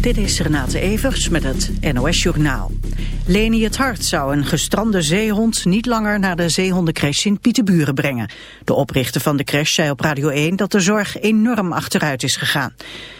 Dit is Renate Evers met het NOS Journaal. Leni het Hart zou een gestrande zeehond niet langer naar de zeehondencrash in Pieterburen brengen. De oprichter van de crash zei op Radio 1 dat de zorg enorm achteruit is gegaan.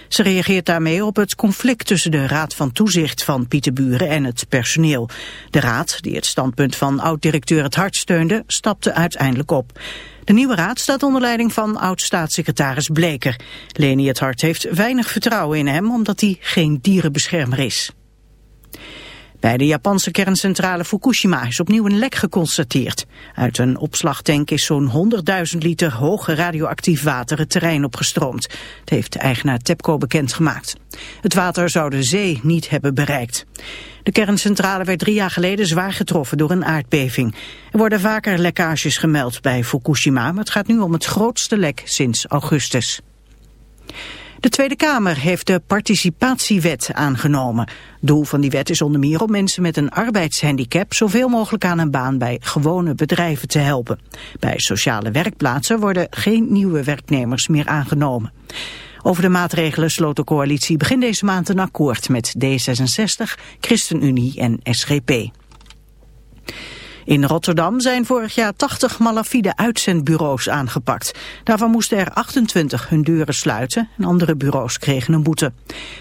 Ze reageert daarmee op het conflict tussen de Raad van Toezicht van Pieterburen en het personeel. De raad, die het standpunt van oud-directeur het Hart steunde, stapte uiteindelijk op. De nieuwe raad staat onder leiding van oud-staatssecretaris Bleker. Leni het Hart heeft weinig vertrouwen in hem omdat hij geen dierenbeschermer is. Bij de Japanse kerncentrale Fukushima is opnieuw een lek geconstateerd. Uit een opslagtank is zo'n 100.000 liter hoge radioactief water het terrein opgestroomd. Het heeft de eigenaar TEPCO bekendgemaakt. Het water zou de zee niet hebben bereikt. De kerncentrale werd drie jaar geleden zwaar getroffen door een aardbeving. Er worden vaker lekkages gemeld bij Fukushima, maar het gaat nu om het grootste lek sinds augustus. De Tweede Kamer heeft de participatiewet aangenomen. Doel van die wet is onder meer om mensen met een arbeidshandicap zoveel mogelijk aan een baan bij gewone bedrijven te helpen. Bij sociale werkplaatsen worden geen nieuwe werknemers meer aangenomen. Over de maatregelen sloot de coalitie begin deze maand een akkoord met D66, ChristenUnie en SGP. In Rotterdam zijn vorig jaar 80 malafide uitzendbureaus aangepakt. Daarvan moesten er 28 hun deuren sluiten en andere bureaus kregen een boete.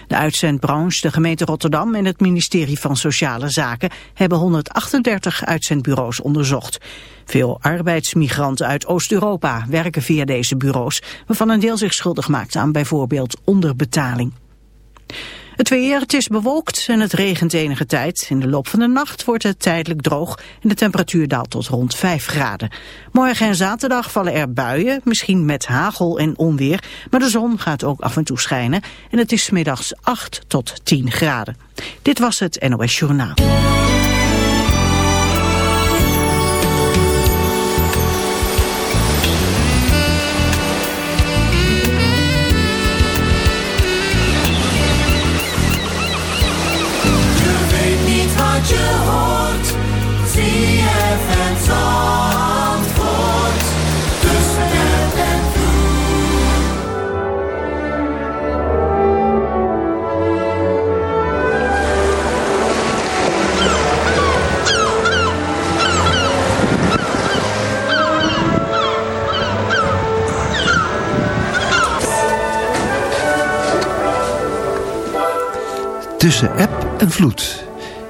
De uitzendbranche, de gemeente Rotterdam en het ministerie van Sociale Zaken hebben 138 uitzendbureaus onderzocht. Veel arbeidsmigranten uit Oost-Europa werken via deze bureaus, waarvan een deel zich schuldig maakt aan bijvoorbeeld onderbetaling. Het weer, het is bewolkt en het regent enige tijd. In de loop van de nacht wordt het tijdelijk droog en de temperatuur daalt tot rond 5 graden. Morgen en zaterdag vallen er buien, misschien met hagel en onweer. Maar de zon gaat ook af en toe schijnen en het is middags 8 tot 10 graden. Dit was het NOS Journaal. Tussen app en vloed.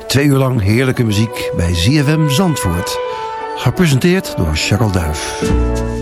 Twee uur lang heerlijke muziek bij ZFM Zandvoort. Gepresenteerd door Charles Duif.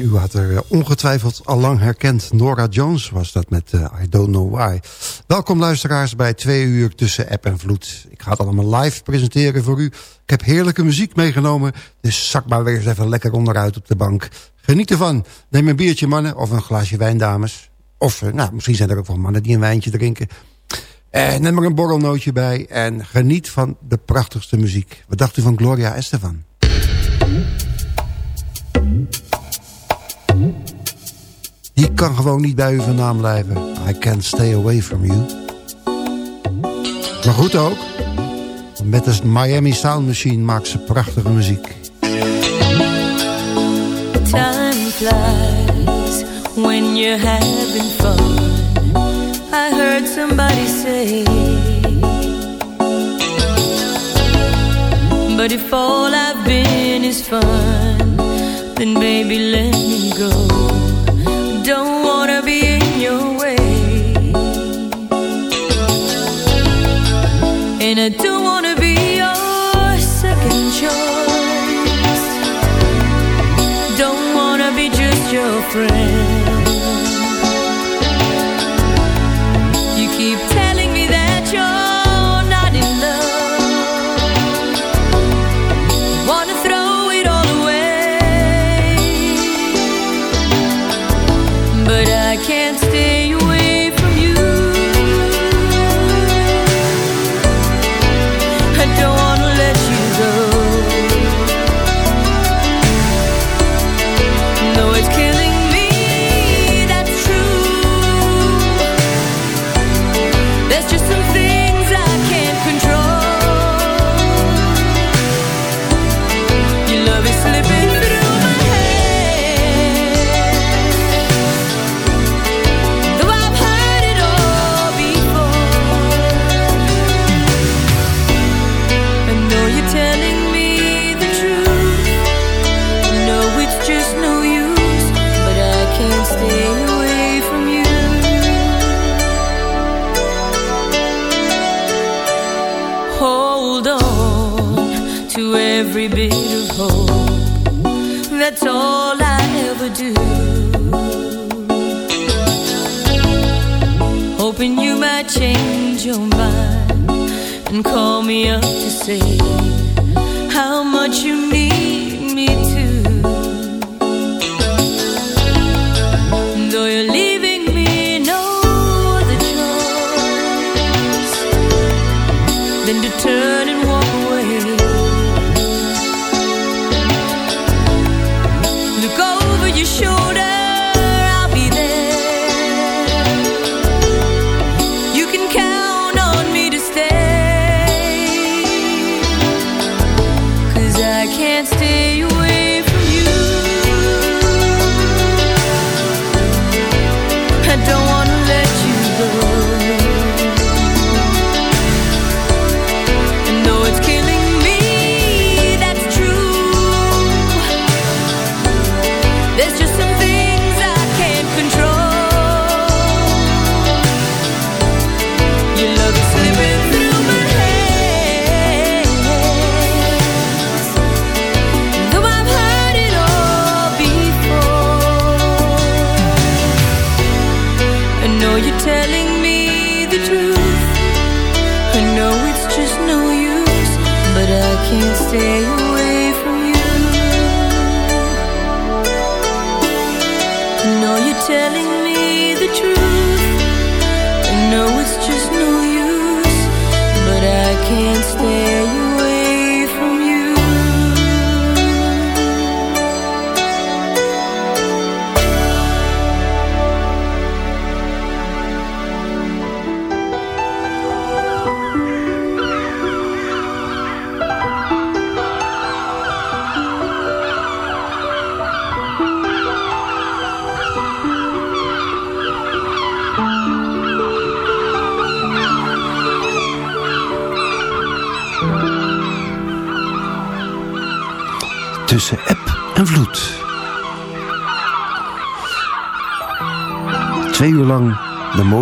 u had er eh, ongetwijfeld al lang herkend. Nora Jones was dat met uh, I Don't Know Why. Welkom luisteraars bij twee uur tussen app en vloed. Ik ga het allemaal live presenteren voor u. Ik heb heerlijke muziek meegenomen. Dus zak maar weer eens even lekker onderuit op de bank. Geniet ervan. Neem een biertje mannen of een glaasje wijn dames. Of uh, nou, misschien zijn er ook wel mannen die een wijntje drinken. Uh, neem er een borrelnootje bij. En geniet van de prachtigste muziek. Wat dacht u van Gloria Estefan? Die kan gewoon niet bij u vandaan blijven. I can't stay away from you. Maar goed ook. Met de Miami Sound Machine maakt ze prachtige muziek. Time flies when you're having fun. I heard somebody say But if all I've been is fun Then baby let me go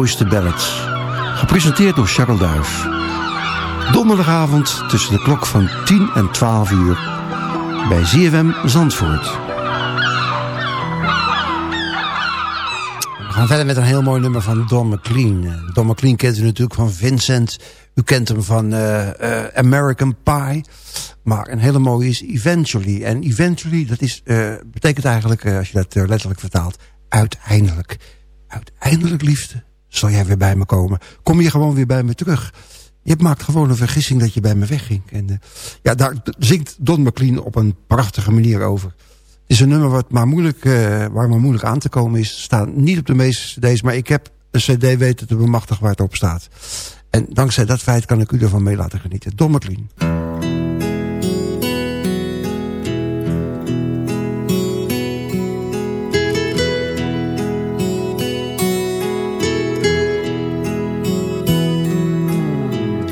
mooiste ballads. Gepresenteerd door Charles Duif. Donderdagavond tussen de klok van 10 en 12 uur. Bij ZFM Zandvoort. We gaan verder met een heel mooi nummer van Don McLean. Don McLean kent u natuurlijk van Vincent. U kent hem van uh, uh, American Pie. Maar een hele mooie is Eventually. En Eventually, dat is, uh, betekent eigenlijk, als je dat letterlijk vertaalt... uiteindelijk. Uiteindelijk, liefde, zal jij weer bij me komen. Kom je gewoon weer bij me terug. Je maakt gewoon een vergissing dat je bij me wegging. En ja, daar zingt Don McLean op een prachtige manier over. Het is een nummer wat maar moeilijk, waar maar moeilijk aan te komen is. staat niet op de meeste cd's, maar ik heb een cd weten te bemachtigen waar het op staat. En dankzij dat feit kan ik u ervan mee laten genieten. Don McLean.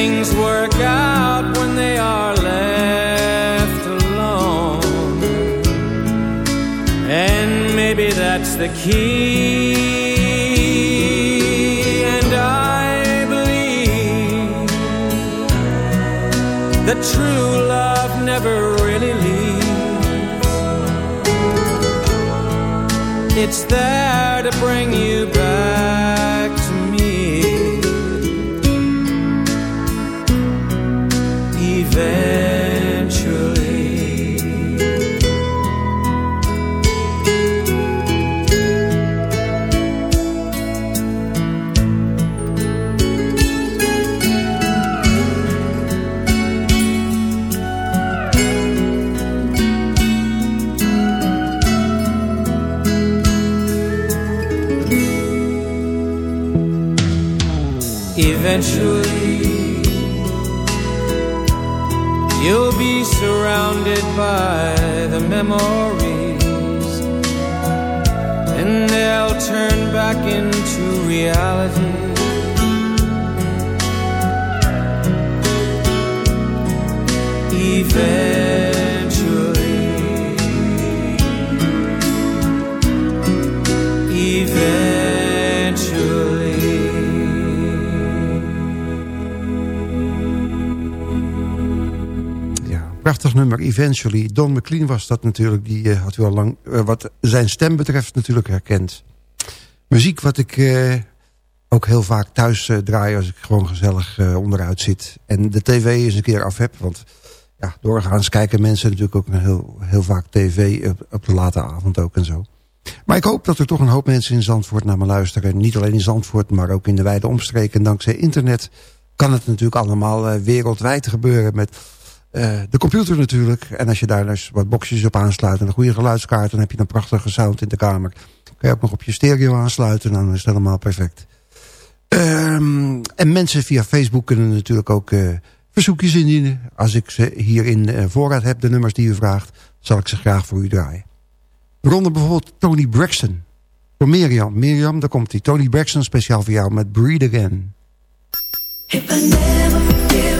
Things work out when they are left alone. And maybe that's the key. And I believe that true love never really leaves. It's there to bring you back Eventually, you'll be surrounded by the memories, and they'll turn back into reality. Eventually, Nummer, Eventually. Don McLean was dat natuurlijk. Die uh, had u al lang, uh, wat zijn stem betreft, natuurlijk herkend. Muziek wat ik uh, ook heel vaak thuis draai als ik gewoon gezellig onderuit zit. En de tv eens een keer af heb. Want ja, doorgaans kijken mensen natuurlijk ook heel, heel vaak tv op de late avond ook en zo. Maar ik hoop dat er toch een hoop mensen in Zandvoort naar me luisteren. Niet alleen in Zandvoort, maar ook in de wijde omstreken. Dankzij internet kan het natuurlijk allemaal wereldwijd gebeuren met uh, de computer natuurlijk. En als je daar dus wat boxjes op aansluit en een goede geluidskaart... dan heb je een prachtige sound in de kamer. Kan je ook nog op je stereo aansluiten. Dan is het helemaal perfect. Um, en mensen via Facebook kunnen natuurlijk ook uh, verzoekjes indienen. Als ik ze hier in uh, voorraad heb, de nummers die u vraagt... zal ik ze graag voor u draaien. Ronde bijvoorbeeld Tony Braxton. Voor Mirjam. Mirjam, daar komt hij. Tony Braxton speciaal voor jou met Breed Again. If never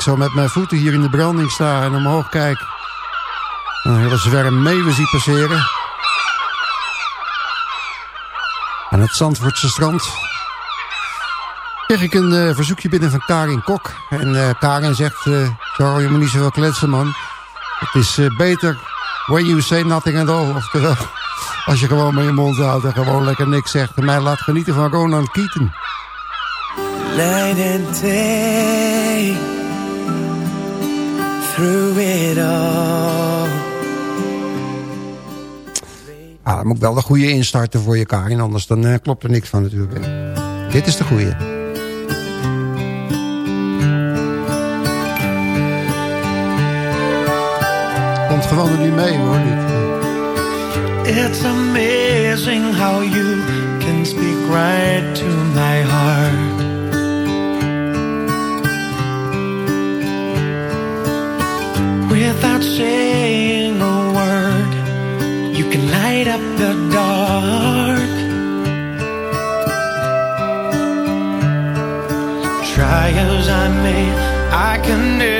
ik zo met mijn voeten hier in de branding sta en omhoog kijk... een hele zwerm meeuwen zie passeren. Aan het Zandvoortse strand kreeg ik een uh, verzoekje binnen van Karin Kok. En uh, Karin zegt, uh, zo, je moet niet zoveel kletsen man. Het is beter when you say nothing at all. Oftewel, als je gewoon met je mond houdt en gewoon lekker niks zegt. En mij laat genieten van Ronan Keaton. And through it all. Ah, dan moet ik wel de goede instarten voor je Karin, anders dan uh, klopt er niks van natuurlijk. Dit is de goede. Komt gewoon er niet mee hoor. It's amazing how you can speak right to my heart. Without saying a word. You can light up the dark. Try as I may, I can never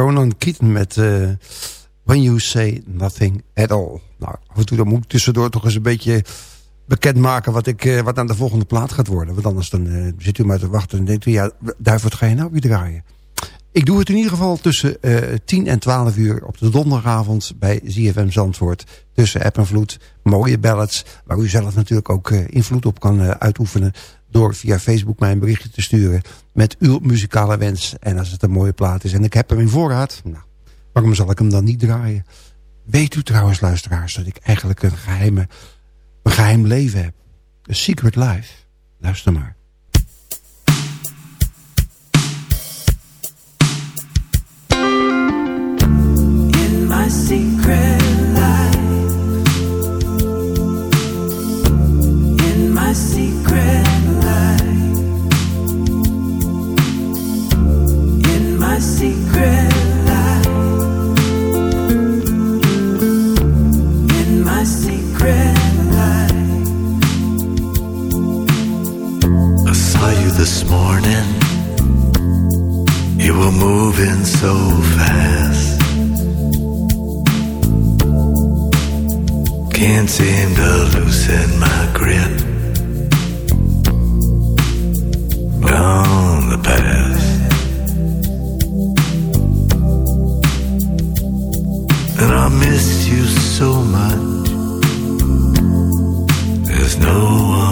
Ronan Keaton met eh, When You Say Nothing At All. Nou, af en toe dan moet ik tussendoor toch eens een beetje bekendmaken... wat, ik, eh, wat aan de volgende plaat gaat worden. Want anders dan, eh, zit u maar te wachten en denkt u... ja, Duivert, ga je nou weer draaien? Ik doe het in ieder geval tussen eh 10 en 12 uur op de donderdagavond... bij ZFM Zandvoort. Tussen app en vloed, mooie ballads... waar u zelf natuurlijk ook invloed op kan uitoefenen... door via Facebook mij een berichtje te sturen... met uw muzikale wens. En als het een mooie plaat is en ik heb hem in voorraad... Nou, waarom zal ik hem dan niet draaien? Weet u trouwens, luisteraars, dat ik eigenlijk een, geheime, een geheim leven heb? Een secret life. Luister maar. in my secret this morning. You were moving so fast. Can't seem to loosen my grip on the past. And I miss you so much. There's no one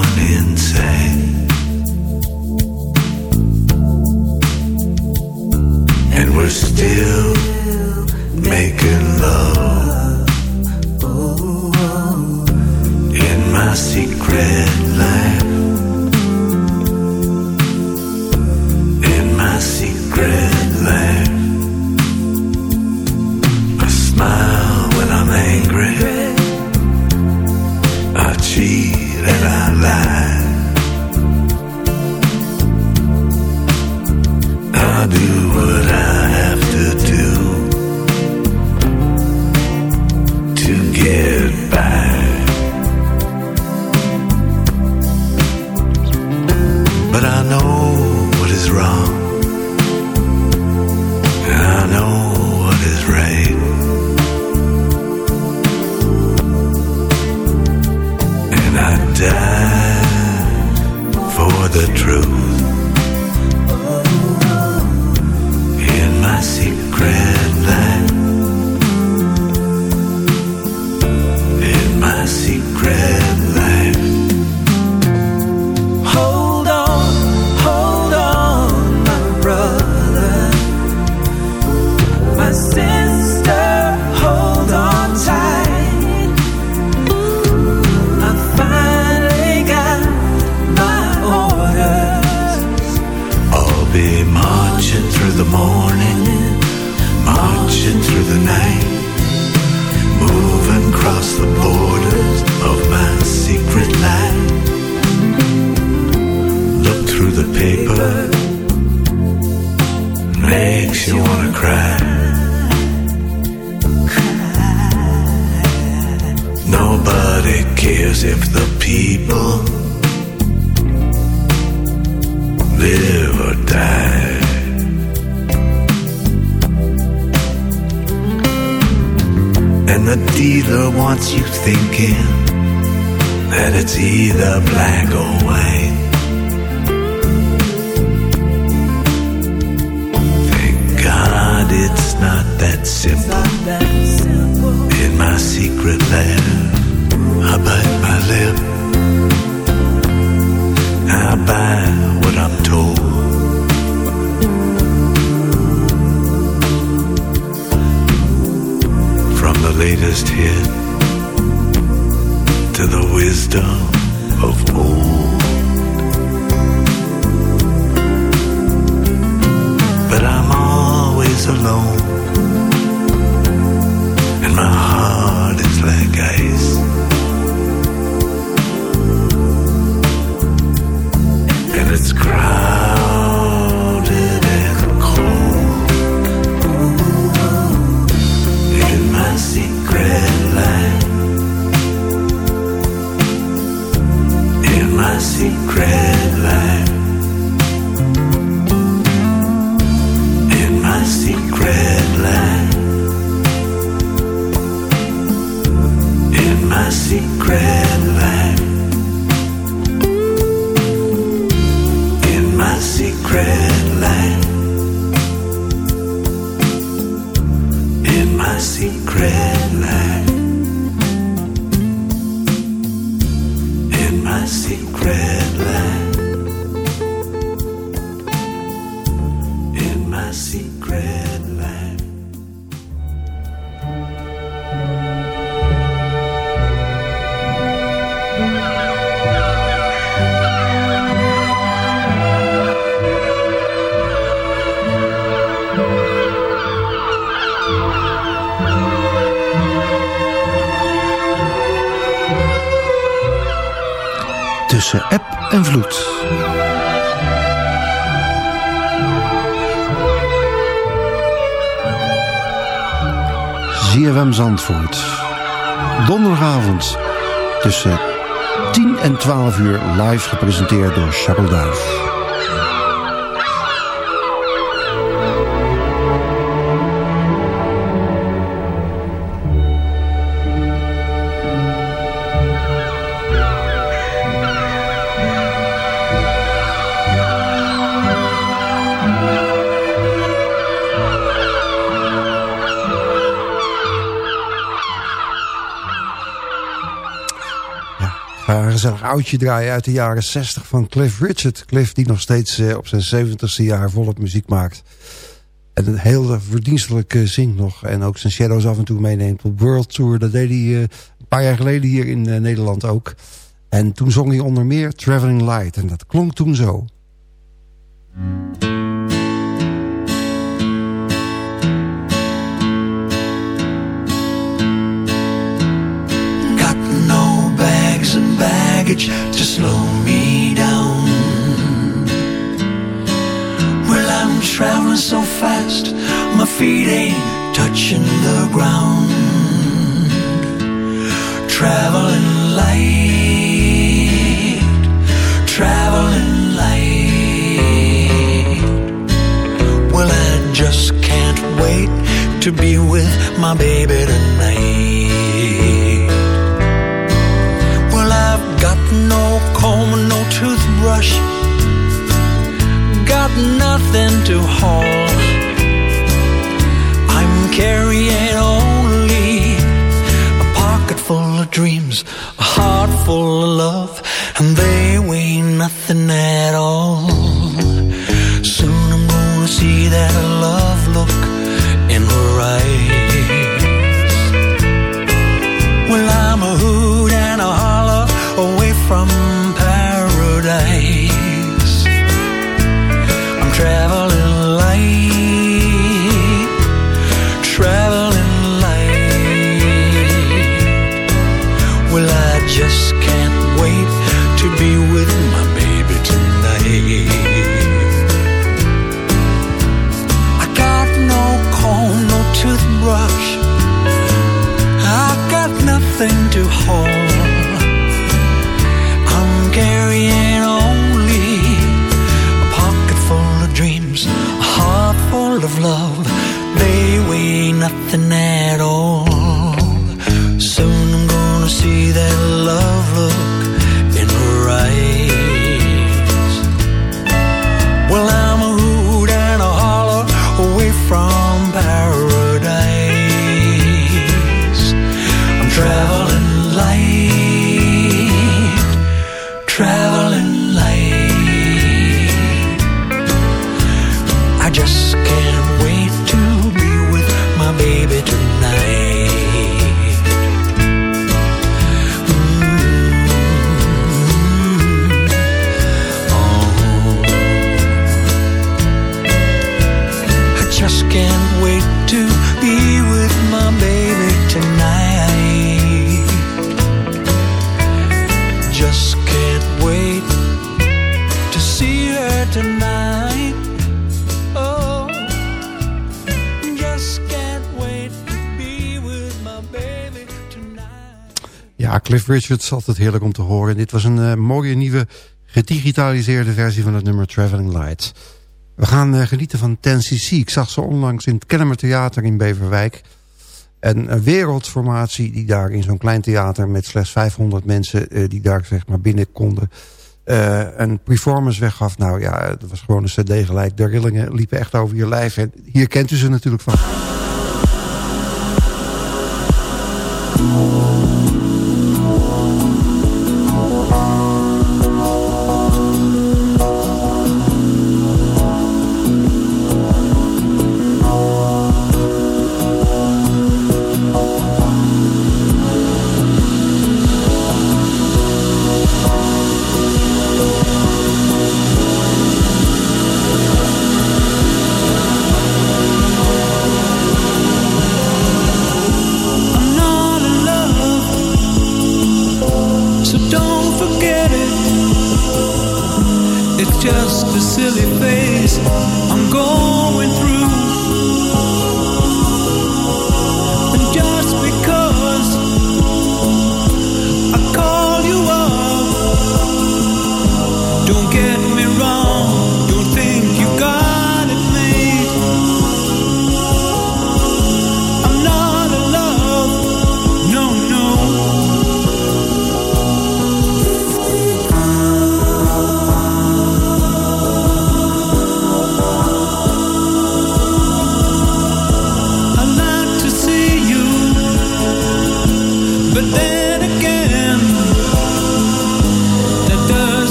makes you wanna cry. Nobody cares if the people live or die. And the dealer wants you thinking that it's either black or white. Not that simple. In my secret lair, I bite my lip. I buy what I'm told. From the latest hit to the wisdom of old. Always alone, and my heart is like ice. And it's crowded secret ZFM Zandvoort. Donderdagavond tussen 10 en 12 uur live gepresenteerd door Charles Duif. Gezellig oudje draaien uit de jaren 60 van Cliff Richard. Cliff die nog steeds eh, op zijn 70ste jaar volop muziek maakt. En een heel verdienstelijk zingt nog. En ook zijn shadows af en toe meeneemt op World Tour. Dat deed hij eh, een paar jaar geleden hier in eh, Nederland ook. En toen zong hij onder meer Traveling Light. En dat klonk toen zo. Got no bags and baggage to slow me down. Well, I'm traveling so fast, my feet ain't touching the ground. Traveling light, traveling light. Well, I just can't wait to be with my baby tonight. Toothbrush, got nothing to haul. I'm carrying only a pocket full of dreams, a heart full of love, and they weigh nothing at all. Soon I'm gonna see that Richards, altijd heerlijk om te horen. Dit was een uh, mooie nieuwe gedigitaliseerde versie van het nummer Traveling Light. We gaan uh, genieten van 10cc. Ik zag ze onlangs in het Kennemer Theater in Beverwijk. En een wereldformatie die daar in zo'n klein theater... met slechts 500 mensen uh, die daar zeg maar binnen konden... een performance weggaf. Nou ja, het was gewoon een cd gelijk. De rillingen liepen echt over je lijf. En hier kent u ze natuurlijk van.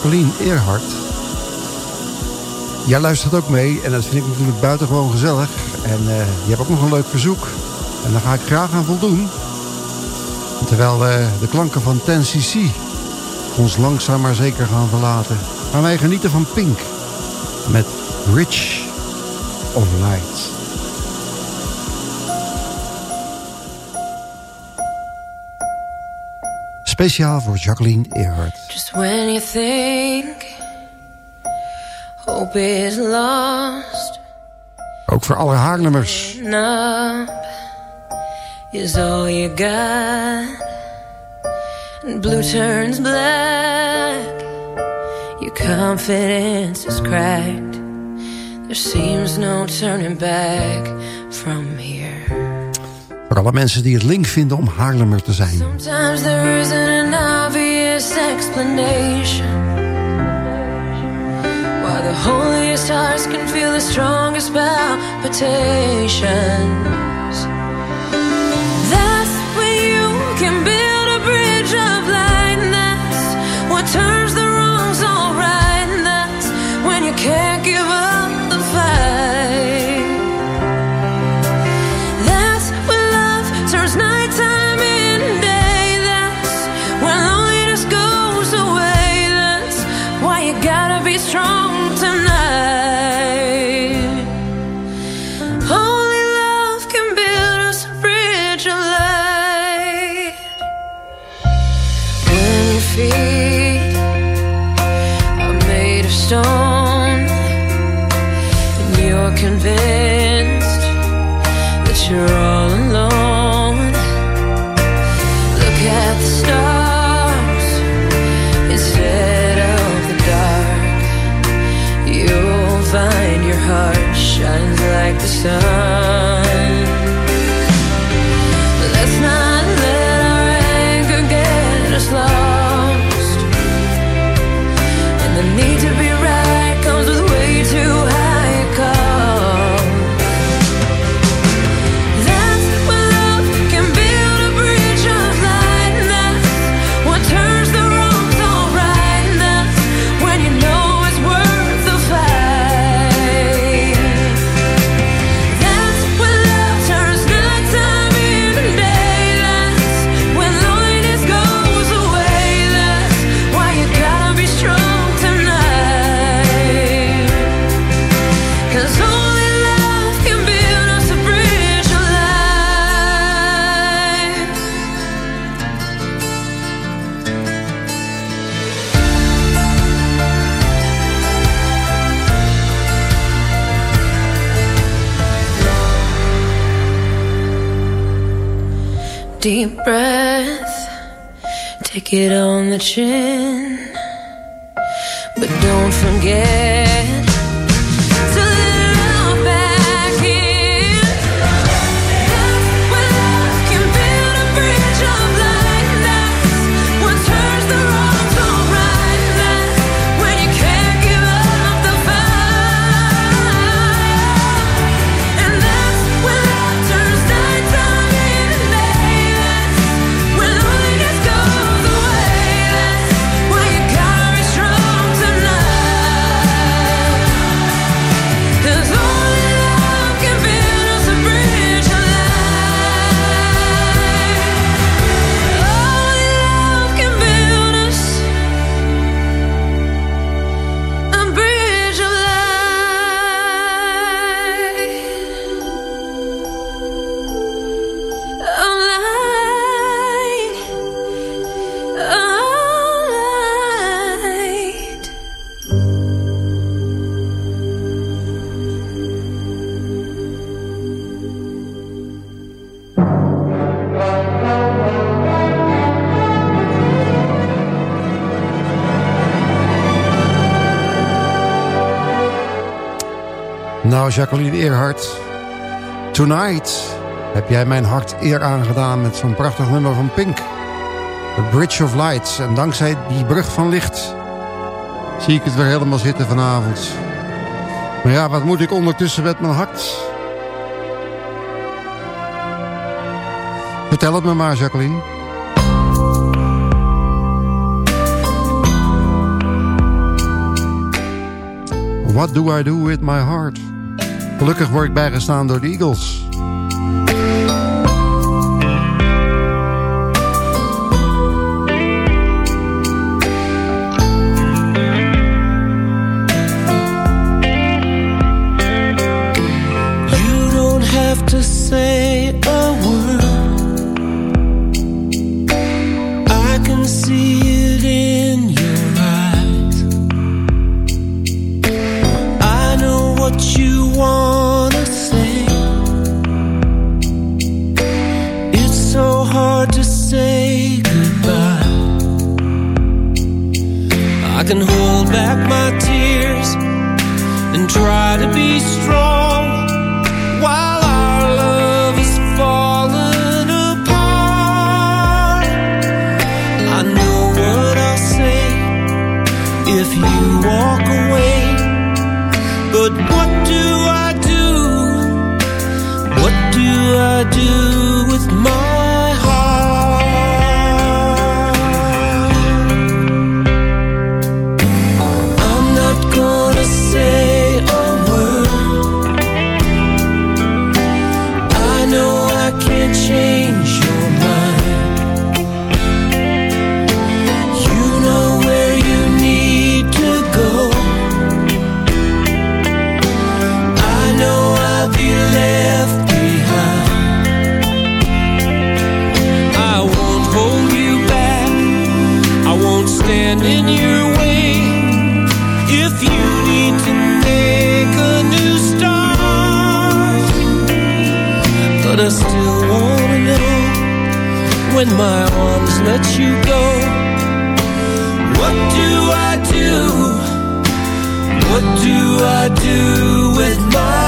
Jacqueline Earhart. Jij luistert ook mee en dat vind ik natuurlijk buitengewoon gezellig. En uh, je hebt ook nog een leuk verzoek. En daar ga ik graag aan voldoen. Terwijl uh, de klanken van 10cc ons langzaam maar zeker gaan verlaten... gaan wij genieten van Pink met Rich of Light. Speciaal voor Jacqueline Earhart. Just when you think hope is lost. Ook voor alle Haarlemmers. Up is all you got. And blue turns black. Your confidence is cracked. There seems no turning back from here. Voor alle mensen die het link vinden om Haarlemmer te zijn. Sometimes there isn't an obvious explanation. Why the holiest hearts can feel the strongest palpitations. That's when you can build Deep breath, take it on the chin. But don't forget Jacqueline Eerhart. Tonight heb jij mijn hart eer aangedaan met zo'n prachtig nummer van Pink. The Bridge of Lights. En dankzij die brug van licht zie ik het weer helemaal zitten vanavond. Maar ja, wat moet ik ondertussen met mijn hart? Vertel het me maar, Jacqueline. What do I do with my heart? Gelukkig word ik bijgestaan door de Eagles. You don't have to say try to be But I still wanna know When my arms let you go What do I do? What do I do with my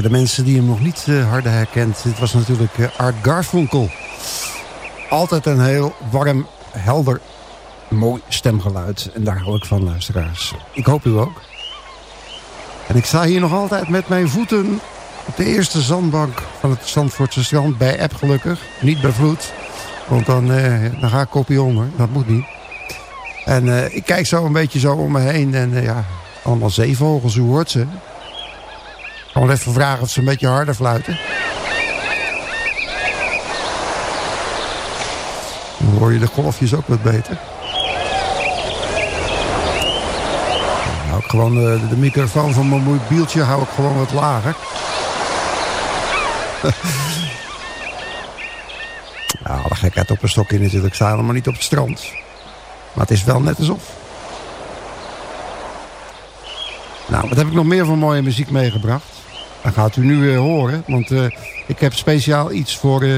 voor de mensen die hem nog niet eh, harder herkent... dit was natuurlijk eh, Art Garfunkel. Altijd een heel warm, helder, mooi stemgeluid. En daar hou ik van, luisteraars. Ik hoop u ook. En ik sta hier nog altijd met mijn voeten... op de eerste zandbank van het Zandvoortse strand... bij App gelukkig, niet bij vloed. Want dan, eh, dan ga ik kopie onder, dat moet niet. En ik kijk zo een beetje zo om me heen... en ja, allemaal zeevogels, hoe hoort ze? Wel even vragen of ze een beetje harder fluiten. Dan hoor je de golfjes ook wat beter. Dan hou ik gewoon de, de microfoon van mijn mobieltje hou ik gewoon wat lager. nou, de gekheid op een stokje natuurlijk. Ik sta helemaal niet op het strand. Maar het is wel net alsof. Nou, wat heb ik nog meer van mooie muziek meegebracht? Dat gaat u nu horen. Want eh, ik heb speciaal iets voor eh,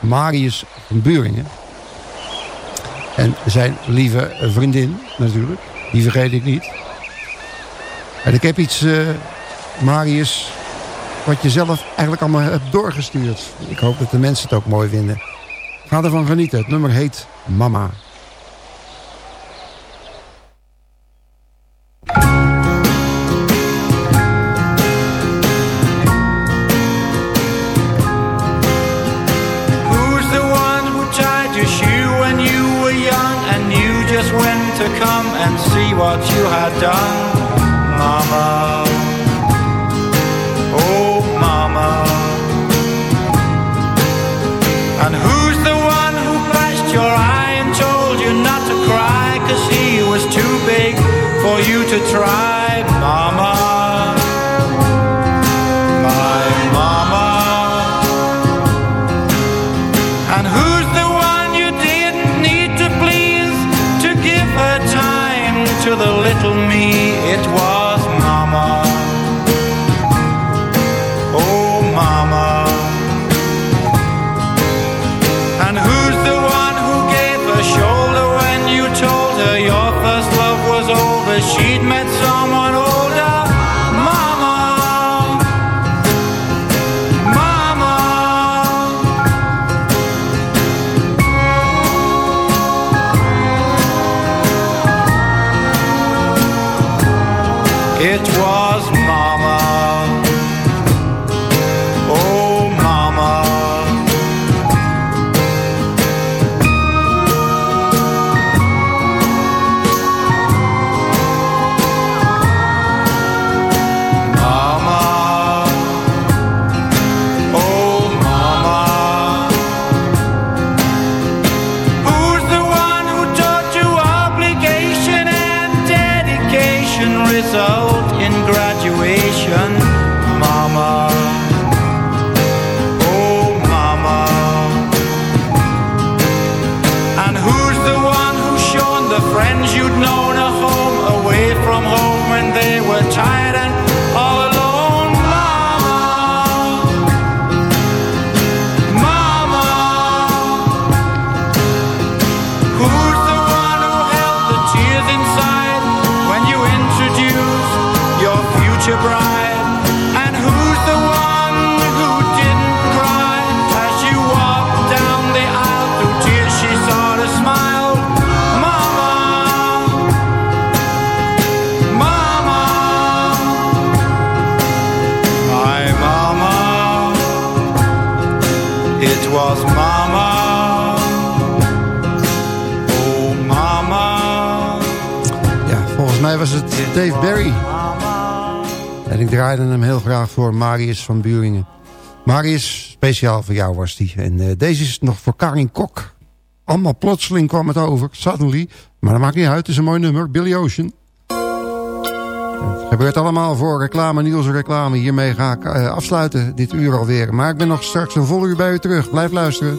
Marius van Buringen. En zijn lieve vriendin natuurlijk. Die vergeet ik niet. En ik heb iets, eh, Marius, wat je zelf eigenlijk allemaal hebt doorgestuurd. Ik hoop dat de mensen het ook mooi vinden. Ga ervan genieten. Het nummer heet Mama. Mij was het Dave Barry. En ik draaide hem heel graag voor Marius van Buringen. Marius, speciaal voor jou was die. En eh, deze is nog voor Karin Kok. Allemaal plotseling kwam het over, suddenly. Maar dat maakt niet uit, het is een mooi nummer. Billy Ocean. Het gebeurt allemaal voor reclame, Niels reclame. Hiermee ga ik eh, afsluiten, dit uur alweer. Maar ik ben nog straks een vol uur bij u terug. Blijf luisteren.